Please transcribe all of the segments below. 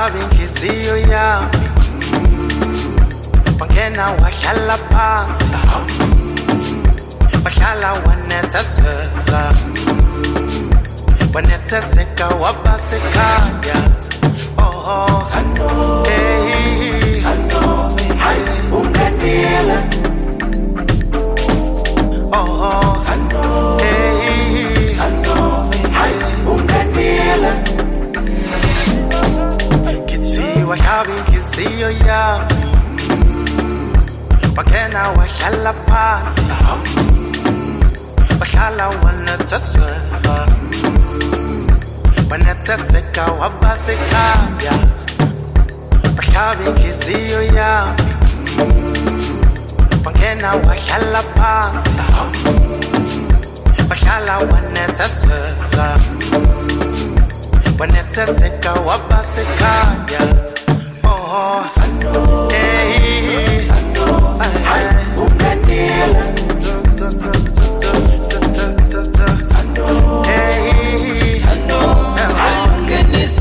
washaba inhliziyo yami. Mm. Wangena wahlala phansi. Mm. Wahlala wanethezeka mm. wanethezeka wabasekhaya oh, oh. hey yami wangena wahlala phansi wahlala wanethezeka wanethezeka wabasekhaya wahlaba inhliziyo yami. Wangena wahlala phansi wahlala wanethezeka wanethezeka wabasekhaya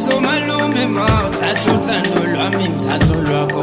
izomalume ma uthatha uthando lwami ngithatha lwakho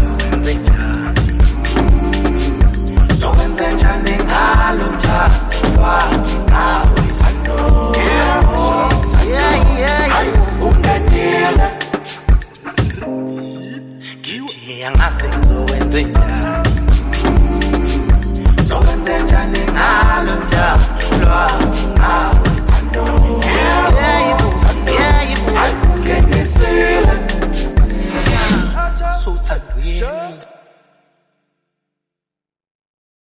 ngithi angazi ngizokwenze njani zokwenze njani ngalo